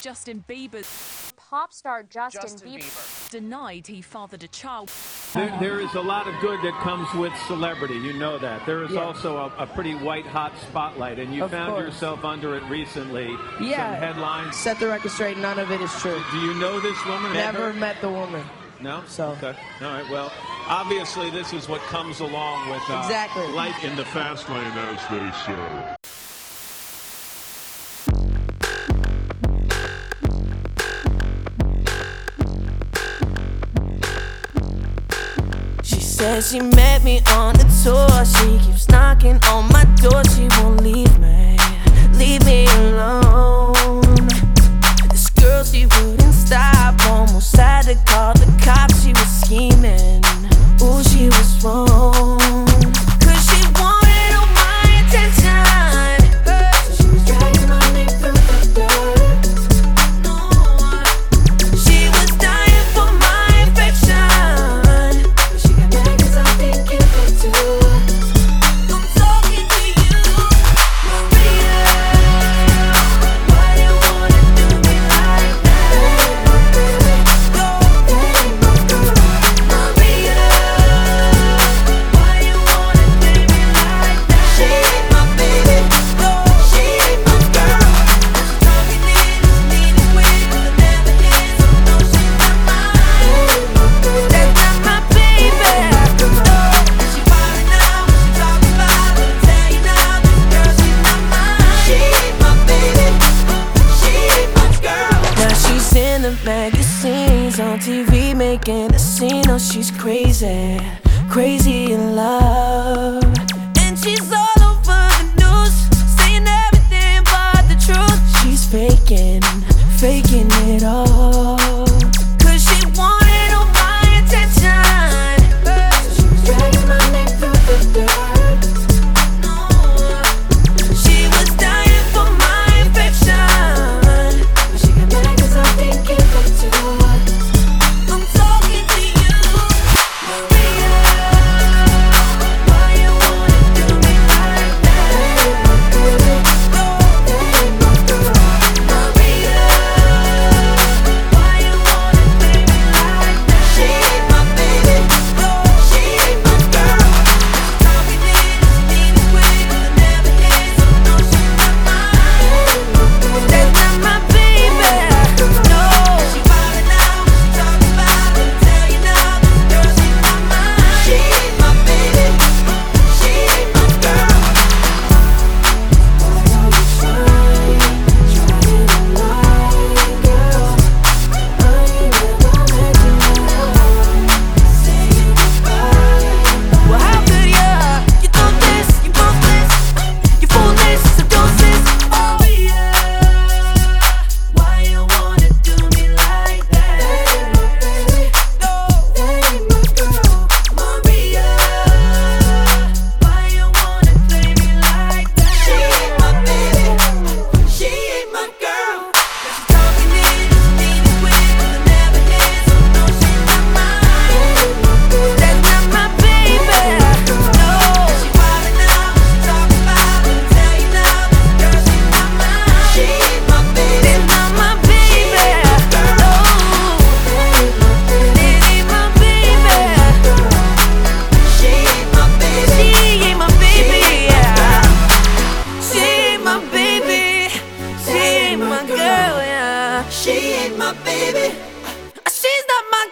Justin Bieber, pop star Justin, Justin Bieber. Bieber denied he fathered a child. There, there is a lot of good that comes with celebrity. You know that. There is yeah. also a, a, pretty white hot spotlight, and you of found course. yourself under it recently. Yeah. Some headlines. Set the record straight. None of it is true. Do you know this woman? Never met, met the woman. No. So. Okay. All right. Well, obviously, this is what comes along with uh, exactly life in the fast lane, as they say. She met me on the tour. She keeps knocking on my in the scene, oh she's crazy, crazy in love, and she's. my baby. She's not my